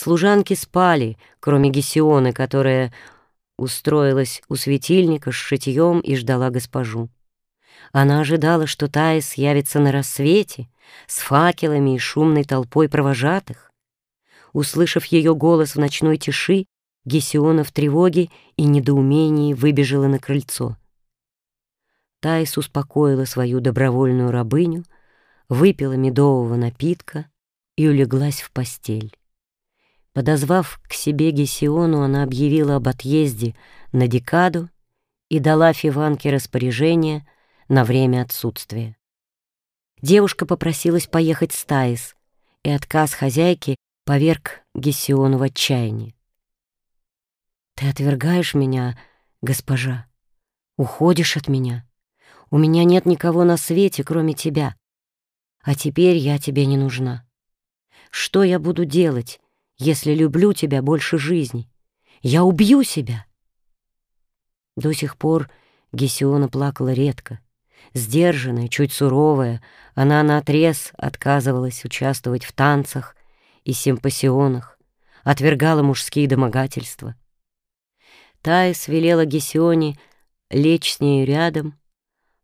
Служанки спали, кроме Гесионы, которая устроилась у светильника с шитьем и ждала госпожу. Она ожидала, что Таис явится на рассвете с факелами и шумной толпой провожатых. Услышав ее голос в ночной тиши, Гесиона в тревоге и недоумении выбежала на крыльцо. Таис успокоила свою добровольную рабыню, выпила медового напитка и улеглась в постель. Подозвав к себе Гесиону, она объявила об отъезде на декаду и дала Фиванке распоряжение на время отсутствия. Девушка попросилась поехать с Таис, и отказ хозяйки поверг Гесиону в отчаяние. «Ты отвергаешь меня, госпожа, уходишь от меня. У меня нет никого на свете, кроме тебя. А теперь я тебе не нужна. Что я буду делать, если люблю тебя больше жизни? Я убью себя!» До сих пор Гесиона плакала редко. Сдержанная, чуть суровая, она наотрез отказывалась участвовать в танцах и симпосионах, отвергала мужские домогательства. Таис велела Гесионе лечь с нею рядом,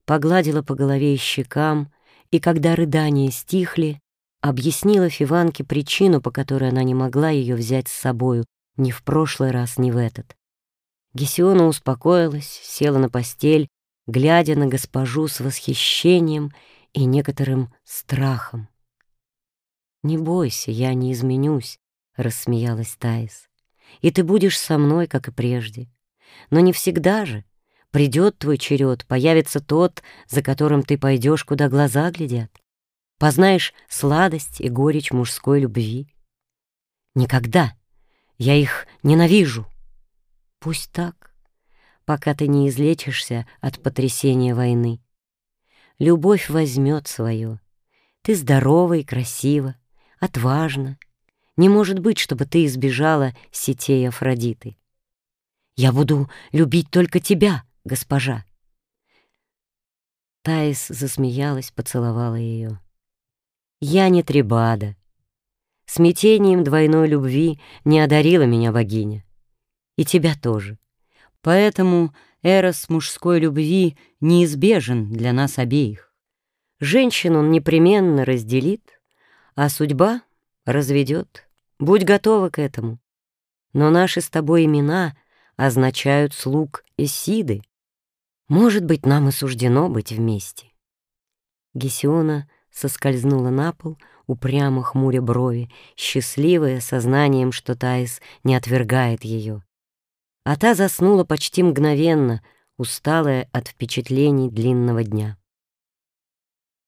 погладила по голове и щекам, и когда рыдания стихли, объяснила Фиванке причину, по которой она не могла ее взять с собою ни в прошлый раз, ни в этот. Гесиона успокоилась, села на постель, глядя на госпожу с восхищением и некоторым страхом. «Не бойся, я не изменюсь», — рассмеялась Таис. «И ты будешь со мной, как и прежде. Но не всегда же. Придет твой черед, появится тот, за которым ты пойдешь, куда глаза глядят. Познаешь сладость и горечь мужской любви. Никогда. Я их ненавижу. Пусть так, пока ты не излечишься от потрясения войны. Любовь возьмет свое. Ты здорова и красива, отважна. Не может быть, чтобы ты избежала сетей Афродиты. Я буду любить только тебя, госпожа. Таис засмеялась, поцеловала ее. Я не Трибада. Смятением двойной любви не одарила меня богиня и тебя тоже. Поэтому эрос мужской любви неизбежен для нас обеих. Женщин он непременно разделит, а судьба разведет. Будь готова к этому. Но наши с тобой имена означают слуг Исиды. Может быть, нам и суждено быть вместе. Гесиона соскользнула на пол, упрямо хмуря брови, счастливая сознанием, что Таис не отвергает ее а та заснула почти мгновенно, усталая от впечатлений длинного дня.